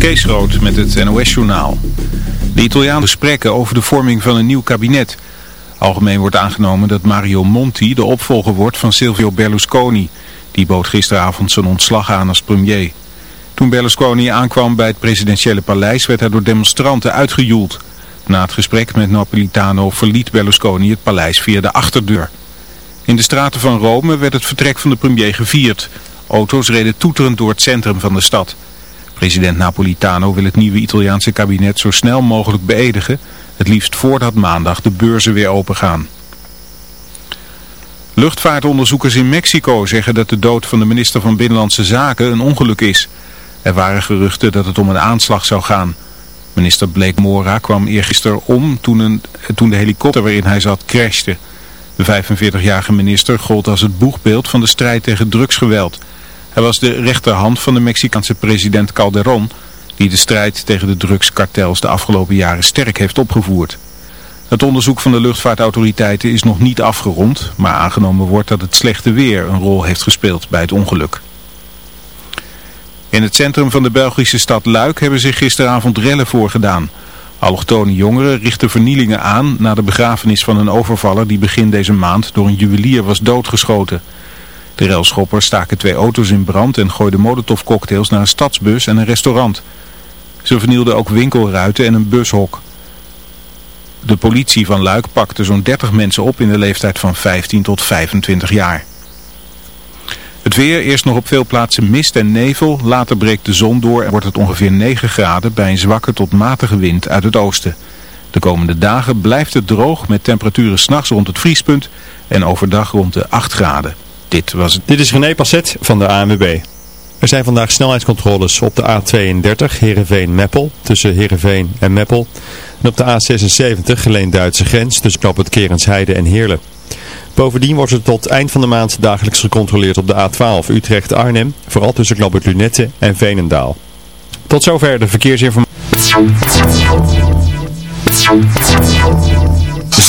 Kees Rood met het NOS-journaal. De Italianen spreken over de vorming van een nieuw kabinet. Algemeen wordt aangenomen dat Mario Monti de opvolger wordt van Silvio Berlusconi. Die bood gisteravond zijn ontslag aan als premier. Toen Berlusconi aankwam bij het presidentiële paleis werd hij door demonstranten uitgejoeld. Na het gesprek met Napolitano verliet Berlusconi het paleis via de achterdeur. In de straten van Rome werd het vertrek van de premier gevierd. Auto's reden toeterend door het centrum van de stad. President Napolitano wil het nieuwe Italiaanse kabinet zo snel mogelijk beëdigen. Het liefst voordat maandag de beurzen weer opengaan. Luchtvaartonderzoekers in Mexico zeggen dat de dood van de minister van Binnenlandse Zaken een ongeluk is. Er waren geruchten dat het om een aanslag zou gaan. Minister Blake Mora kwam eergisteren om toen, een, toen de helikopter waarin hij zat crashte. De 45-jarige minister gold als het boegbeeld van de strijd tegen drugsgeweld. Hij was de rechterhand van de Mexicaanse president Calderón, die de strijd tegen de drugskartels de afgelopen jaren sterk heeft opgevoerd. Het onderzoek van de luchtvaartautoriteiten is nog niet afgerond, maar aangenomen wordt dat het slechte weer een rol heeft gespeeld bij het ongeluk. In het centrum van de Belgische stad Luik hebben zich gisteravond rellen voorgedaan. Allochtone jongeren richten vernielingen aan na de begrafenis van een overvaller die begin deze maand door een juwelier was doodgeschoten. De relschoppers staken twee auto's in brand en gooiden molotovcocktails naar een stadsbus en een restaurant. Ze vernielden ook winkelruiten en een bushok. De politie van Luik pakte zo'n 30 mensen op in de leeftijd van 15 tot 25 jaar. Het weer, eerst nog op veel plaatsen mist en nevel, later breekt de zon door en wordt het ongeveer 9 graden bij een zwakke tot matige wind uit het oosten. De komende dagen blijft het droog met temperaturen s'nachts rond het vriespunt en overdag rond de 8 graden. Dit was het. Dit is René Passet van de ANWB. Er zijn vandaag snelheidscontroles op de A32 Heerenveen-Meppel tussen Heerenveen en Meppel. En op de A76 geleen Duitse grens tussen het Kerensheide en Heerlen. Bovendien wordt er tot eind van de maand dagelijks gecontroleerd op de A12 Utrecht-Arnhem, vooral tussen het Lunette en Veenendaal. Tot zover de verkeersinformatie.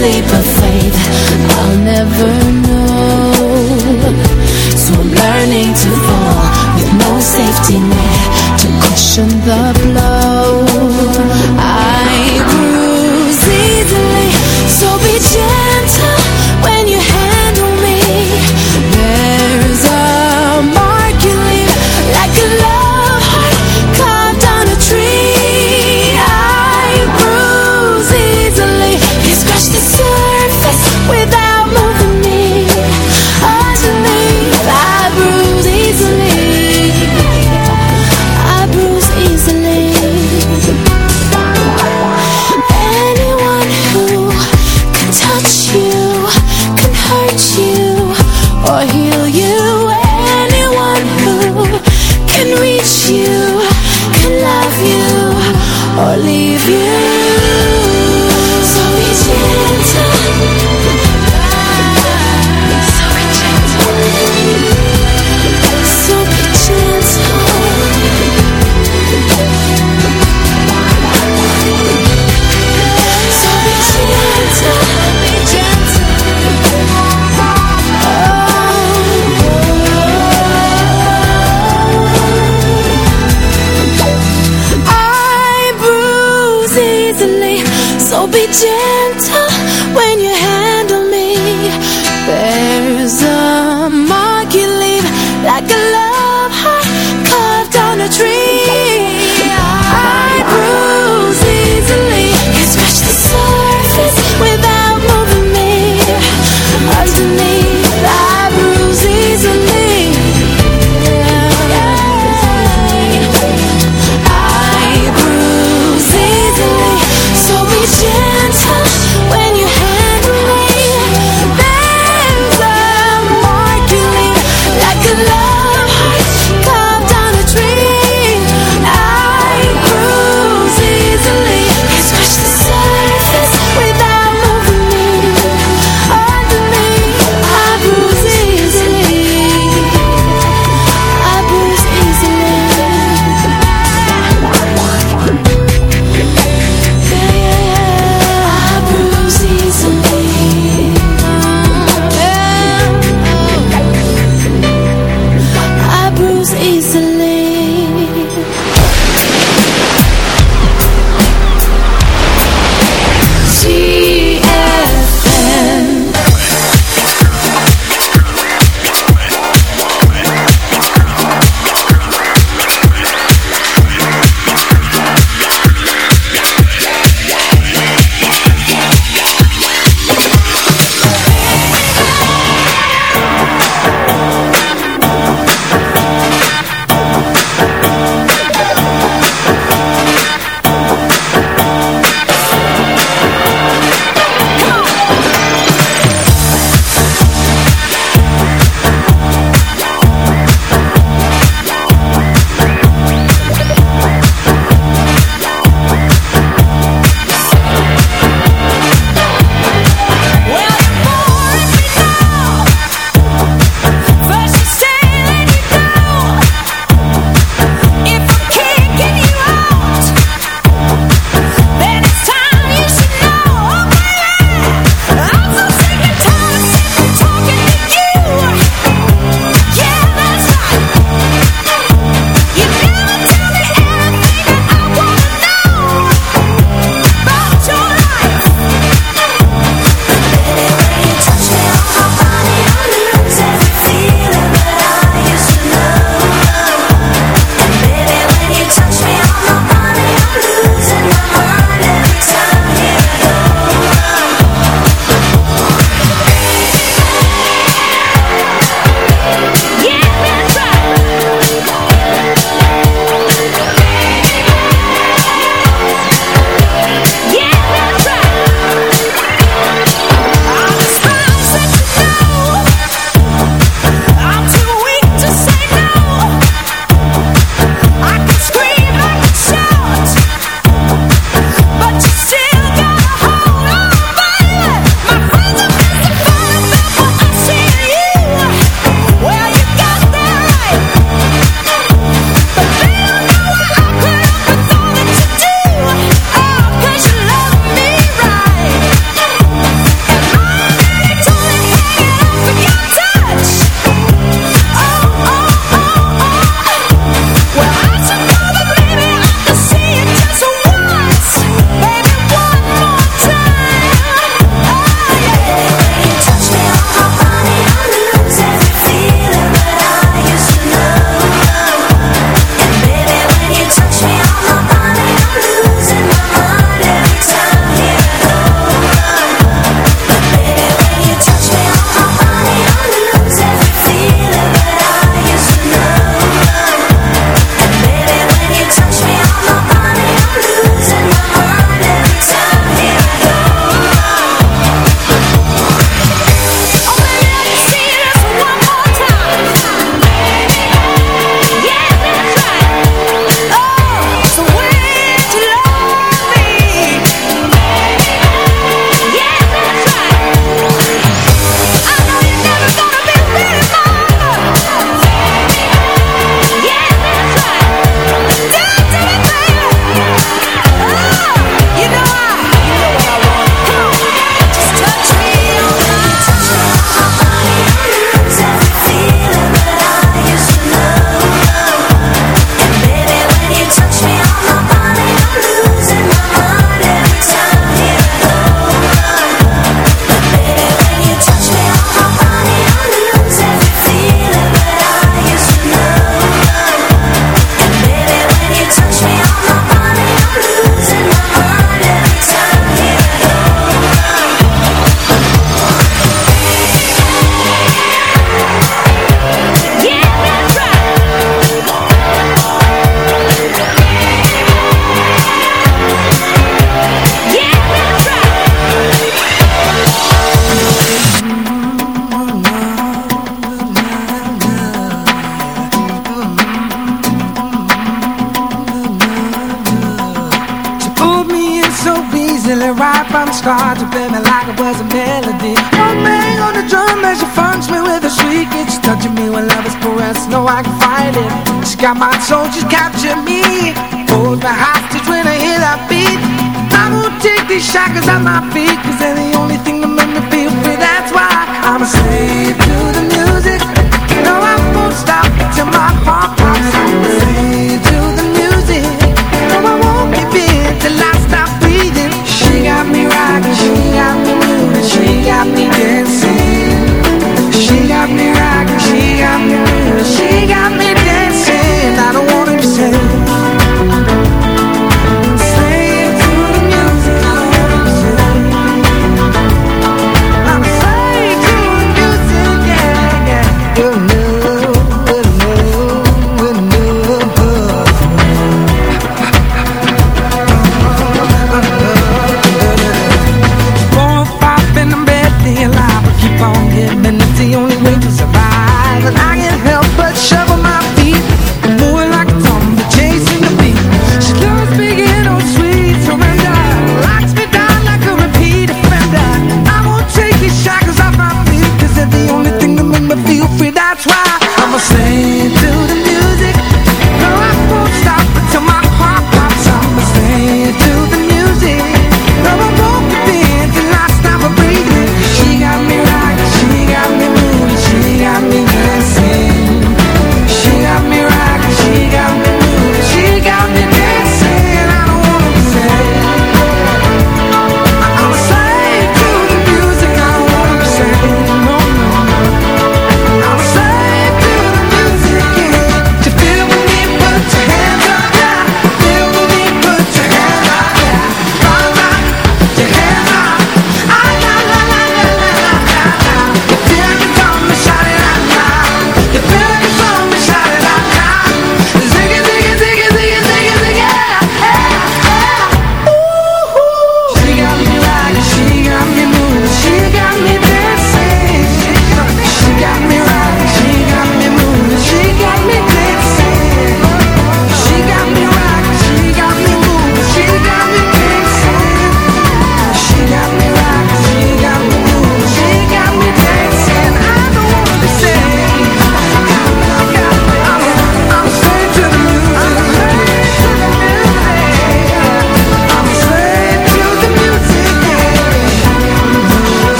sleep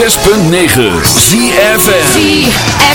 106.9 ZFN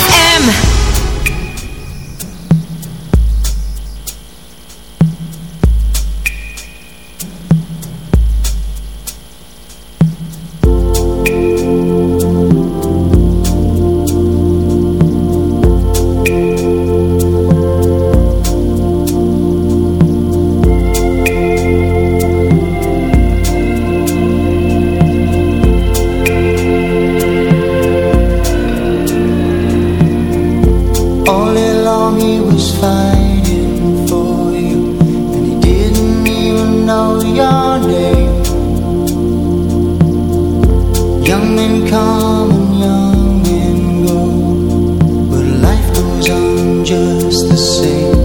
the same.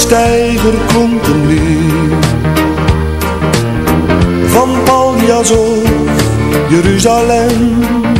Steiger klonk een lied. Van Paljas of Jeruzalem.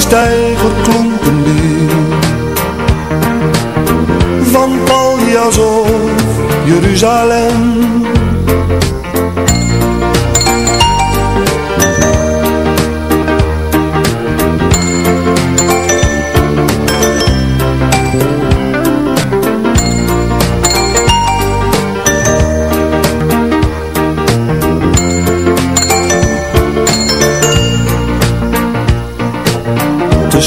Elke stijger lied. Van Paljas of Jeruzalem.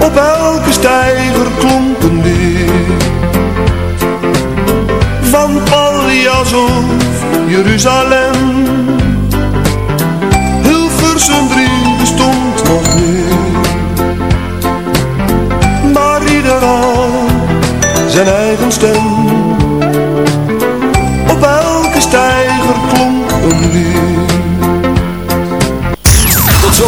op elke stijger klonk een lied Van Paljas of Jeruzalem. Hilversum 3 bestond nog niet. Maar ieder had zijn eigen stem. Op elke stijger klonk